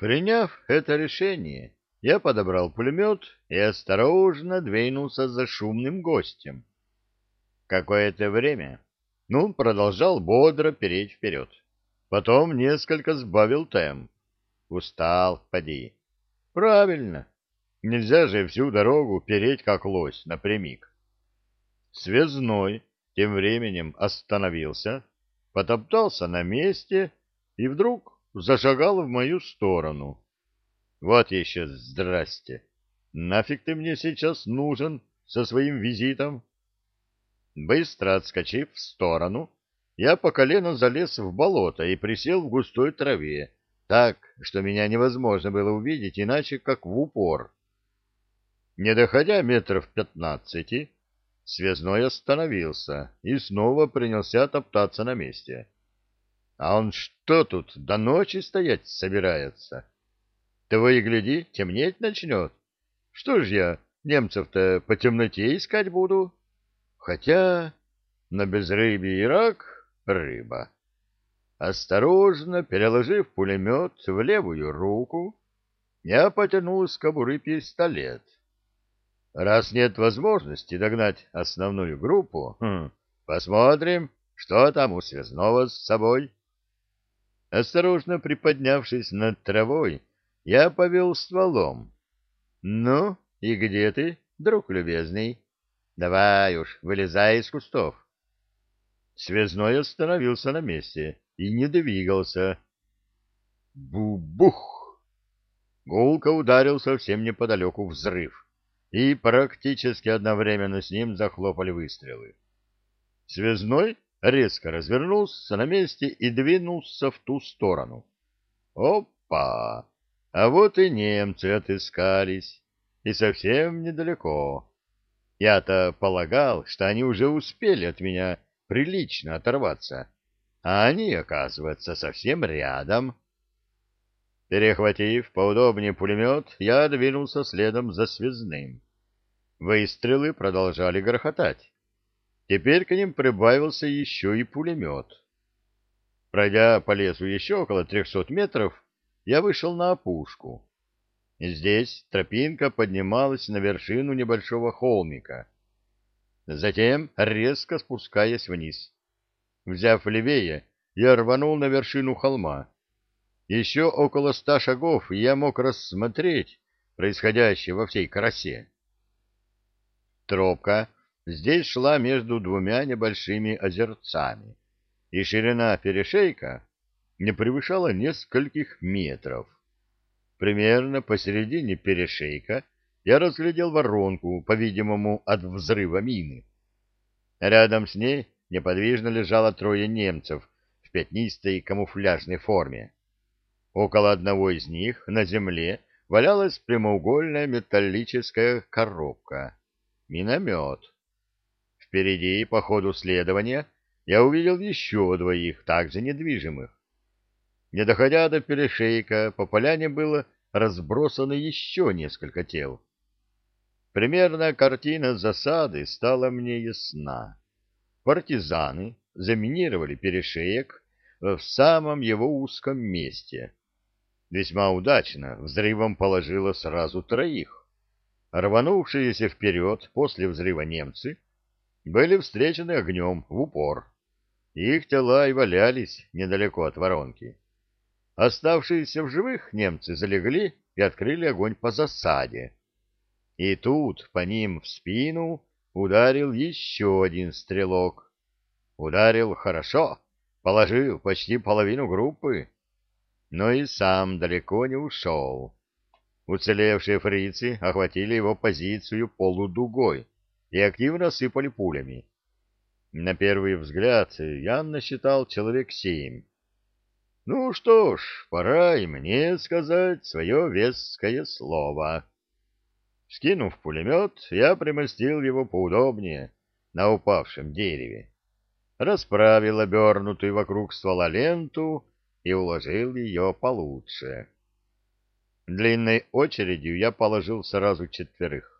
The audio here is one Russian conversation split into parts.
Приняв это решение, я подобрал пулемет и осторожно двинулся за шумным гостем. Какое-то время ну продолжал бодро переть вперед. Потом несколько сбавил темп. Устал, поди. Правильно. Нельзя же всю дорогу переть как лось напрямик. Связной тем временем остановился, потоптался на месте и вдруг зашагал в мою сторону. Вот еще здрасте. Нафиг ты мне сейчас нужен со своим визитом? Быстро отскочив в сторону, я по колено залез в болото и присел в густой траве, так, что меня невозможно было увидеть иначе, как в упор. Не доходя метров пятнадцати, связной остановился и снова принялся топтаться на месте. А он что тут, до ночи стоять собирается? Того и гляди, темнеть начнет. Что ж я немцев-то по темноте искать буду? Хотя на безрыбье и рак — рыба. Осторожно переложив пулемет в левую руку, я потянул из кобуры пистолет. Раз нет возможности догнать основную группу, хм, посмотрим, что там у связного с собой. Осторожно приподнявшись над травой, я повел стволом. — Ну, и где ты, друг любезный? Давай уж, вылезай из кустов. Связной остановился на месте и не двигался. Бу-бух! Гулко ударил совсем неподалеку взрыв, и практически одновременно с ним захлопали выстрелы. Связной резко развернулся на месте и двинулся в ту сторону. Опа! А вот и немцы отыскались, и совсем недалеко. Я-то полагал, что они уже успели от меня прилично оторваться, а они, оказывается, совсем рядом. Перехватив поудобнее пулемет, я двинулся следом за связным. Выстрелы продолжали грохотать. Теперь к ним прибавился еще и пулемет. Пройдя по лесу еще около трехсот метров, я вышел на опушку. Здесь тропинка поднималась на вершину небольшого холмика. Затем, резко спускаясь вниз. Взяв левее, я рванул на вершину холма. Еще около ста шагов я мог рассмотреть происходящее во всей красе. Тропка здесь шла между двумя небольшими озерцами, и ширина перешейка не превышала нескольких метров. Примерно посередине перешейка я разглядел воронку, по-видимому, от взрыва мины. Рядом с ней неподвижно лежало трое немцев в пятнистой камуфляжной форме. Около одного из них на земле валялась прямоугольная металлическая коробка. Миномет. Впереди, по ходу следования, я увидел еще двоих, также недвижимых. Не доходя до перешейка, по поляне было разбросано еще несколько тел. Примерная картина засады стала мне ясна. Партизаны заминировали перешеек в самом его узком месте. Весьма удачно взрывом положило сразу троих. Рванувшиеся вперед после взрыва немцы были встречены огнем в упор. Их тела и валялись недалеко от воронки. Оставшиеся в живых немцы залегли и открыли огонь по засаде. И тут по ним в спину ударил еще один стрелок. Ударил хорошо, положил почти половину группы, но и сам далеко не ушел. Уцелевшие фрицы охватили его позицию полудугой и активно сыпали пулями. На первый взгляд я насчитал человек семь. Ну что ж, пора и мне сказать свое веское слово. Скинув пулемет, я примостил его поудобнее на упавшем дереве, расправил обернутую вокруг ствола ленту и уложил ее получше. Длинной очередью я положил сразу четверых.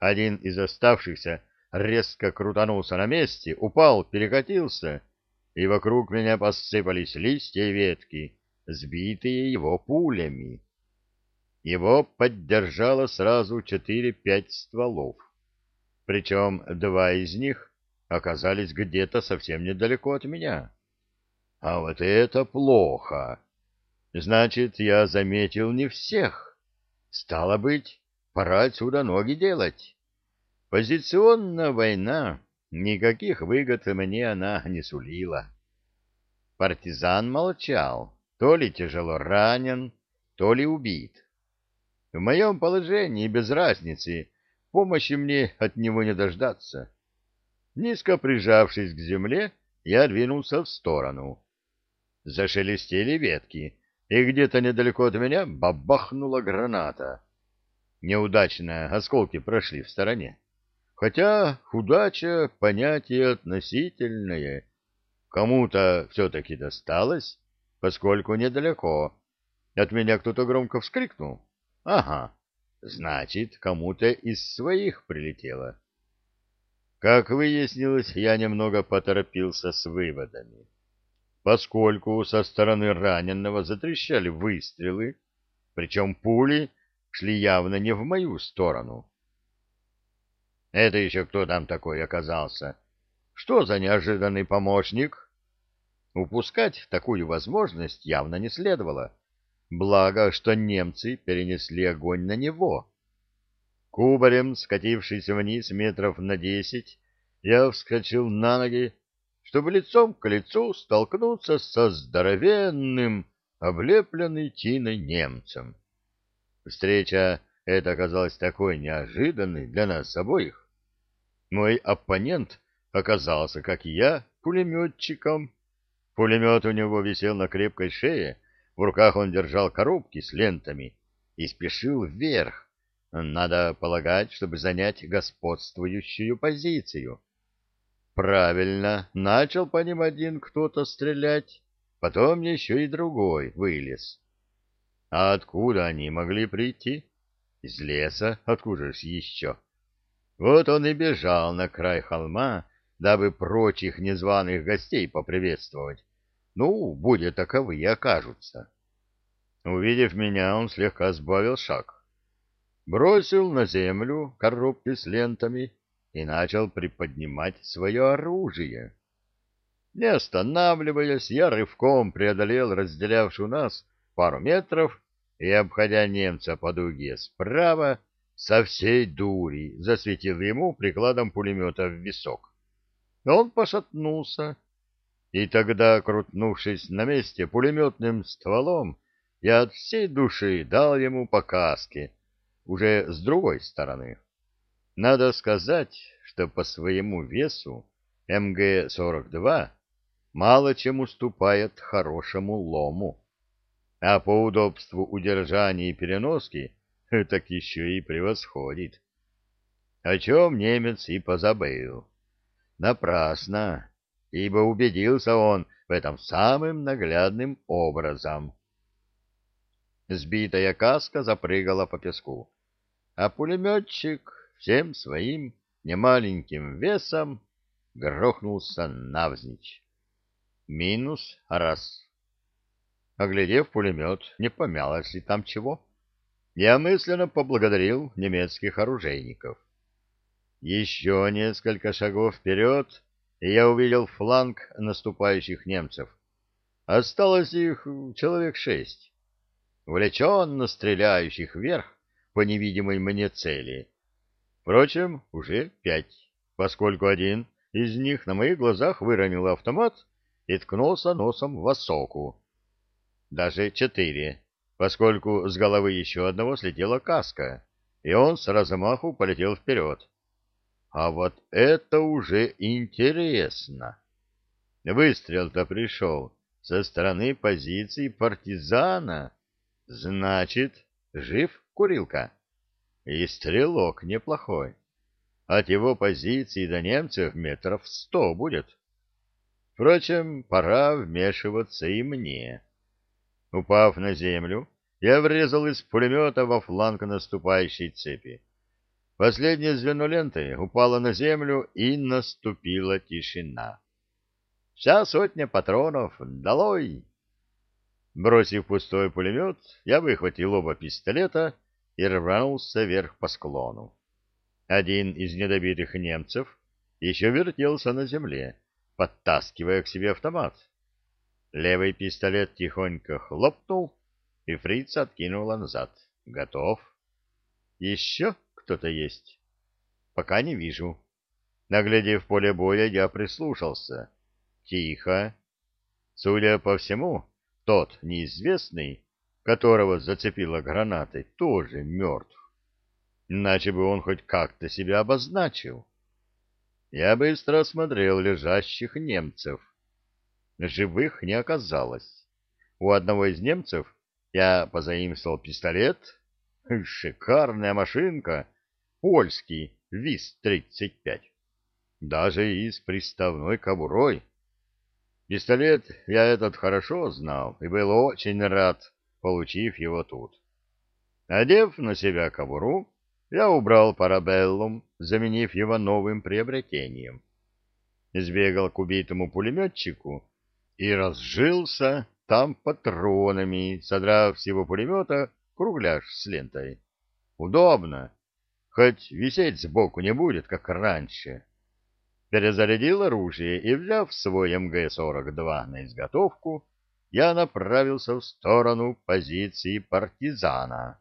Один из оставшихся резко крутанулся на месте, упал, перекатился и вокруг меня посыпались листья и ветки, сбитые его пулями. Его поддержало сразу четыре-пять стволов, причем два из них оказались где-то совсем недалеко от меня. А вот это плохо. Значит, я заметил не всех. Стало быть, пора отсюда ноги делать. Позиционная война, никаких выгод мне она не сулила. Партизан молчал, то ли тяжело ранен, то ли убит. В моем положении без разницы, помощи мне от него не дождаться. Низко прижавшись к земле, я двинулся в сторону. Зашелестели ветки, и где-то недалеко от меня бабахнула граната. Неудачно осколки прошли в стороне. Хотя удача — понятие относительное. Кому-то все-таки досталось, поскольку недалеко. От меня кто-то громко вскрикнул. Ага, значит, кому-то из своих прилетело. Как выяснилось, я немного поторопился с выводами. Поскольку со стороны раненого затрещали выстрелы, причем пули шли явно не в мою сторону. Это еще кто там такой оказался? Что за неожиданный помощник? Упускать такую возможность явно не следовало. Благо, что немцы перенесли огонь на него. Кубарем, скатившись вниз метров на десять, я вскочил на ноги, чтобы лицом к лицу столкнуться со здоровенным, облепленный тиной немцем. Встреча эта оказалась такой неожиданной для нас обоих. Мой оппонент оказался, как и я, пулеметчиком. Пулемет у него висел на крепкой шее, в руках он держал коробки с лентами и спешил вверх, надо полагать, чтобы занять господствующую позицию. Правильно, начал по ним один кто-то стрелять, потом еще и другой вылез. А откуда они могли прийти? Из леса, откуда ж еще? Вот он и бежал на край холма, дабы прочих незваных гостей поприветствовать, ну, будет таковые окажутся. Увидев меня, он слегка сбавил шаг. Бросил на землю коробки с лентами и начал приподнимать свое оружие. Не останавливаясь, я рывком преодолел разделявшую нас пару метров и, обходя немца по дуге справа, со всей дури засветил ему прикладом пулемета в висок. Он пошатнулся, и тогда, крутнувшись на месте пулеметным стволом, я от всей души дал ему по каске, уже с другой стороны. Надо сказать, что по своему весу МГ-42 мало чем уступает хорошему лому, а по удобству удержания и переноски так еще и превосходит. О чем немец и позабыл. Напрасно ибо убедился он в этом самым наглядным образом. Сбитая каска запрыгала по песку, а пулеметчик всем своим немаленьким весом грохнулся навзничь. Минус раз. Оглядев пулемет, не помялось ли там чего, я мысленно поблагодарил немецких оружейников. Еще несколько шагов вперед, и я увидел фланг наступающих немцев. Осталось их человек шесть, увлеченно стреляющих вверх по невидимой мне цели. Впрочем, уже пять, поскольку один из них на моих глазах выронил автомат и ткнулся носом в осоку. Даже четыре, поскольку с головы еще одного слетела каска, и он с размаху полетел вперед. А вот это уже интересно. Выстрел-то пришел со стороны позиции партизана. Значит, жив курилка. И стрелок неплохой. От его позиции до немцев метров сто будет. Впрочем, пора вмешиваться и мне. Упав на землю, я врезал из пулемета во фланг наступающей цепи. Последнее звено ленты упало на землю, и наступила тишина. Вся сотня патронов долой! Бросив пустой пулемет, я выхватил оба пистолета и рванулся вверх по склону. Один из недобитых немцев еще вертелся на земле, подтаскивая к себе автомат. Левый пистолет тихонько хлопнул, и фриц откинула назад. Готов. Еще кто-то есть? Пока не вижу. Наглядев поле боя, я прислушался. Тихо. Судя по всему, тот неизвестный, которого зацепила гранатой, тоже мертв. Иначе бы он хоть как-то себя обозначил. Я быстро осмотрел лежащих немцев. Живых не оказалось. У одного из немцев я позаимствовал пистолет. Шикарная машинка. Польский ВИС-35. Даже и с приставной кобурой. Пистолет я этот хорошо знал и был очень рад, получив его тут. Надев на себя кобуру, я убрал парабеллум, заменив его новым приобретением. Сбегал к убитому пулеметчику и разжился там патронами, содрав с его пулемета кругляш с лентой. Удобно, хоть висеть сбоку не будет, как раньше. Перезарядил оружие и, взяв свой МГ-42 на изготовку, я направился в сторону позиции партизана.